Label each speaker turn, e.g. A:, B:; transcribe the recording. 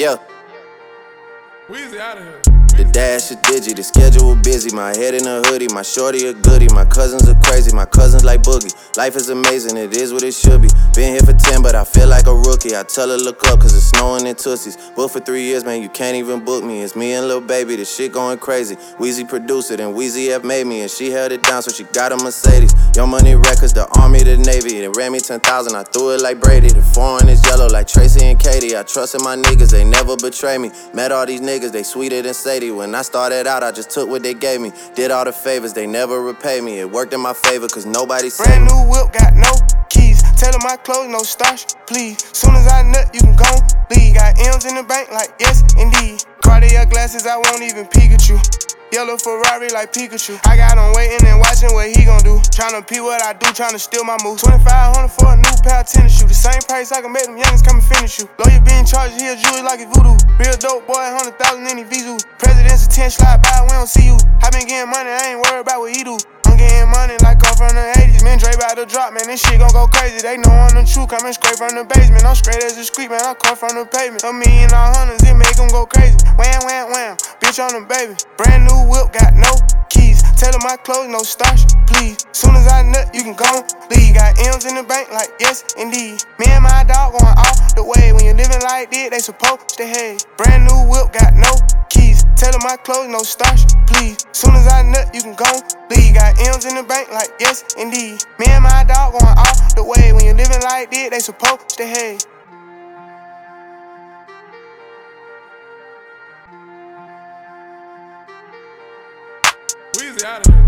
A: Yeah.
B: Weezy out of here.
A: The dash is digi, the schedule busy. My head in a hoodie, my shorty a goodie. My cousins are crazy, my cousins like boogie. Life is amazing, it is what it should be. Been here for 10, but I feel like a rookie. I tell her look up, cause it's snowing in Tussies. Booked for three years, man, you can't even book me. It's me and Lil Baby, the shit going crazy. Weezy produced it, and Weezy F made me, and she held it down, so she got a Mercedes. Young Money Records, the Army, the Navy. They ran me 10,000, I threw it like Brady. The foreign is yellow like Tracy and Katie. I trusted my niggas, they never betray me. Met all these niggas, they sweeter than Sadie. When I started out, I just took what they gave me. Did all the favors, they never repay me. It worked in my favor, cause nobody said
C: Brand new whip, got no keys. Tell my clothes, no starch, please. Soon as I nut, you can go leave. Got M's in the bank, like yes, indeed. Cartier glasses, I won't even you. Yellow Ferrari like Pikachu. I got him waiting and watching Tryna pee what I do, tryna steal my moves. 2500 for a new pair of tennis shoes. The same price I can make them youngins come and finish you. Lawyer being charged, he a jewelry like it's voodoo. Real dope boy, 100,000 in his visu. President's a 10 slide by, we don't see you. I been getting money, I ain't worried about what he do. I'm getting money like I'm from the 80s. Man, Dre about drop, man. This shit gon' go crazy. They know I'm the truth. Coming straight from the basement. I'm straight as a street, man. I come from the pavement. A million all hundreds, it make them go crazy. Wham, wham, wham. Bitch on the baby. Brand new whip, got no 'em my clothes, no starch, please. Soon as I nut, you can go leave. Got M's in the bank, like yes, indeed. Me and my dog going off the way. When you living like this, they supposed to hate. Brand new whip, got no keys. 'em my clothes, no starch, please. Soon as I nut, you can go leave. Got M's in the bank, like yes, indeed. Me and my dog going off the way. When you living like this, they supposed to hate.
B: Weezy out of here.